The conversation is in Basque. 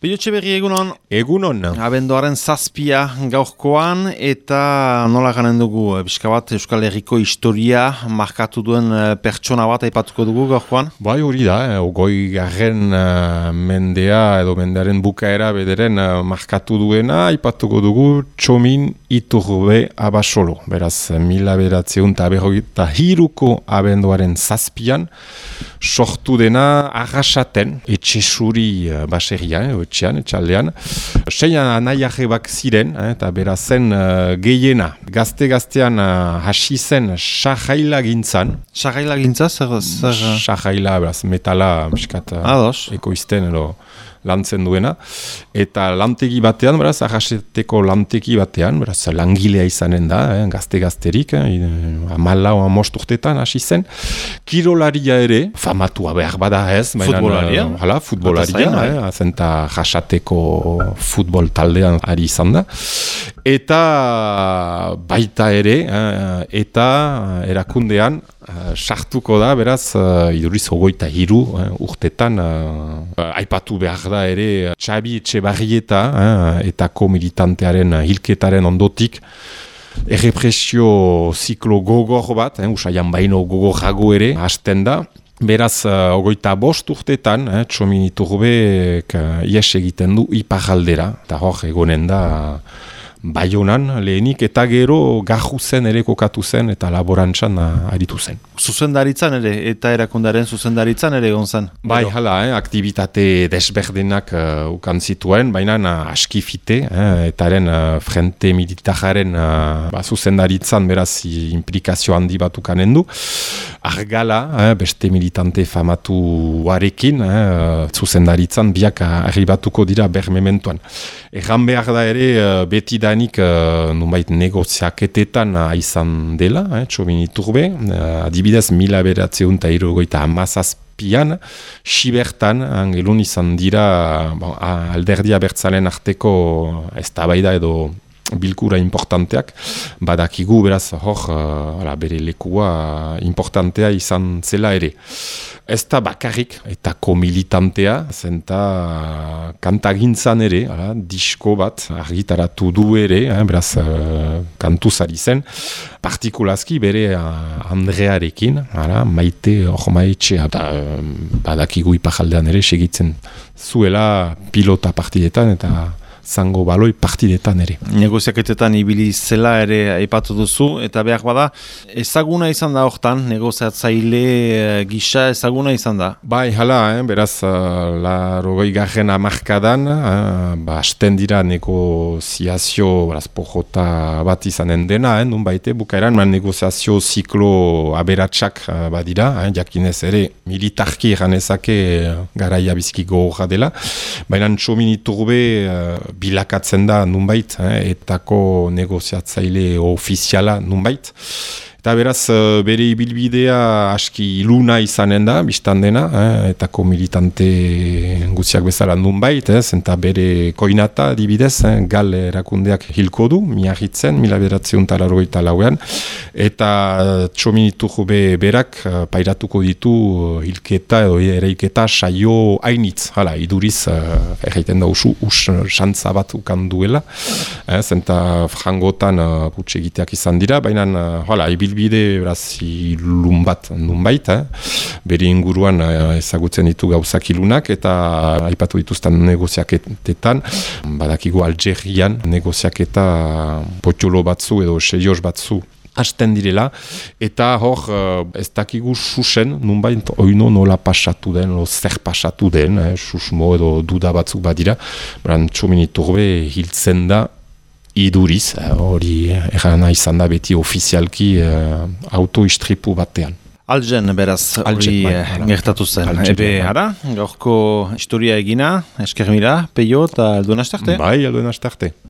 Biotxe berri egunon, Egunon. abenduaren zazpia gaurkoan eta nola ganen dugu, eh, pixka bat Euskal Herriko historia markatu duen eh, pertsona bat aipatuko dugu gaurkoan? Bai hori da, eh, ogoi garren eh, mendea edo mendearen bukaera bederen eh, markatu duena, aipatuko dugu txomin iturbe abasolo. Beraz, mila beratzeun eta berrogeita hiruko abenduaren zazpian, sortu dena arrasaten, etxe suri eh, baserrian, eh, etxean, etxaldean. Seian anaiarrebak ziren, eh, eta berazen uh, gehiena. Gazte-gaztean uh, hasi zen sahaila gintzan, Sarraila gintza, zer... zer... Sahaila, beraz, metala, miskat, ekoizten edo lantzen duena. Eta lantegi batean, beraz, arraseteko lantegi batean, beraz, langilea izanen da, eh, gazte-gazterik, eh, amala o amost urtetan hasi zen. Kirolaria ere, famatua behar bada ez, baina, Futbolaria? Hala, futbolaria, eh, azenta jasateko futbol taldean ari izan da. Eta baita ere, eh, eta erakundean eh, sartuko da, beraz, uh, iduriz hogeita hiru eh, urtetan, eh, aipatu behar da ere, Txabi Etxebarrieta, eh, etako militantearen eh, hilketaren ondotik, errepresio ziklo gogor bat, eh, usaian baino gogorrago ere, hasten da, Beraz, uh, ogoita bost urtetan, eh, txomin iturbek uh, ies egiten du iparaldera, eta hor egonen da Baionan lehenik eta gero gaju zen ere kokatu zen eta laborantzan aritu zen. Zuzendaritzan ere, eta erakundaren zuzendaritzan ere egon zen. Bai, Gero. hala, eh, aktivitate desberdinak uh, ukan zituen, baina uh, askifite, eh, etaren uh, frente militararen uh, ba, zuzendaritzan beraz implikazio handi bat ukanen du. Argala, eh, beste militante famatuarekin, eh, zuzendaritzan biak arribatuko dira bermementuan. Erran behar da ere, beti danik uh, nunbait negoziaketetan uh, izan dela, eh, txobin iturbe, uh, adibidez mila beratzeun eta irugoita amazazpian, sibertan, angelun izan dira bon, alderdia bertzalen arteko eztabaida edo bilkura importanteak, badakigu beraz hor uh, bere lekua importantea izan zela ere. Ez da bakarrik etako militantea, zenta kantagintzan ere, ala, disko bat argitaratu du ere, eh, beraz uh, kantuz ari zen, partikulazki bere uh, Andrearekin, ala, maite hor maitxea, eta uh, badakigu ipajaldean ere segitzen zuela pilota partidetan eta zango baloi partidetan ere. Negoziaketetan ibili zela ere aipatu duzu, eta behar bada, ezaguna izan da hortan, negoziatzaile eh, gisa ezaguna izan da. Bai, hala, eh, beraz, uh, larogoi garren amarkadan, uh, ba, asten dira negoziazio, beraz, pojota bat izanen dena, eh, nun baite, bukaeran, man negoziazio ziklo aberatsak uh, badira, eh, jakinez ere, militarki eranezake uh, garaia bizki gogorra dela, baina txomin iturbe uh, bilakatzen da nunbait, eh, etako negoziatzaile ofiziala nunbait, Eta beraz, eh, bere ibilbidea aski iluna izanen da, biztan dena, eh, etako militante guztiak bezala nunbait, eh, zenta bere koinata adibidez, eh, gal erakundeak hilko du, miagitzen, mila beratzen talarroita lauean, eta txominitu jube berak eh, pairatuko ditu eh, hilketa edo ereiketa saio hainitz, hala, iduriz, uh, erraiten da usu, us xantza bat ukan duela, eh, zenta frangotan putxe egiteak izan dira, baina, hala, ibilbide beraz ilun bat nunbait, eh? bere inguruan eh, ezagutzen ditu gauzak ilunak eta aipatu dituzten negoziaketetan, badakigu Algerian negoziaketa potxolo batzu edo seios batzu hasten direla, eta hor eh, ez dakigu susen, nunbait oino nola pasatu den, o zer pasatu den, eh, susmo edo duda batzuk badira, beran txomin iturbe hiltzen da iduriz, eh, hori erana izan da beti ofizialki uh, autoistripu batean. Algen, beraz, hori bai, eh, gertatu zen. Algen, Ebe, bai. ara, gaurko historia egina, esker mila, peio eta elduen astarte. Bai, alduen astarte.